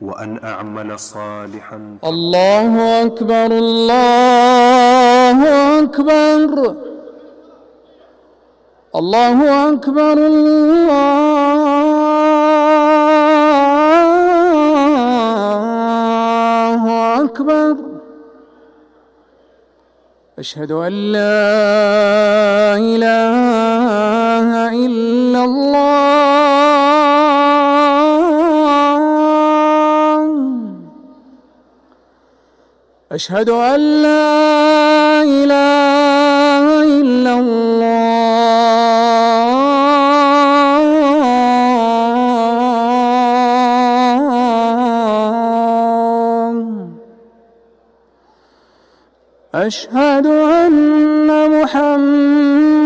وأن أعمل صالحا. الله أكبر الله أكبر الله أكبر الله أكبر أشهد أن لا إله أشهد أن لا إله إلا الله. أشهد أن محمد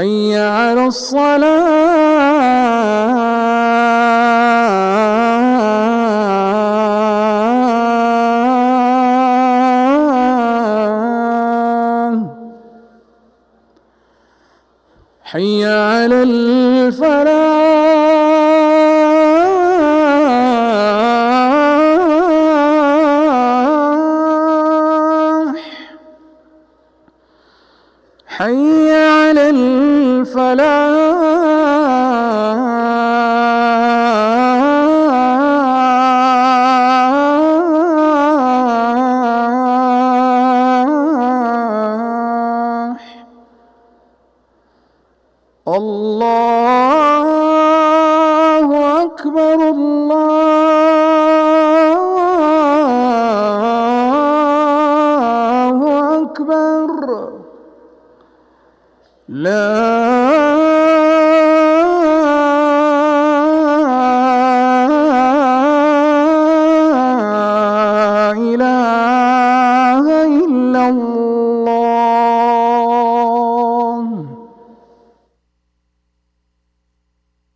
حي على الصلاة حي على الفلاح. حي الفلاح الله أكبر الله أكبر لا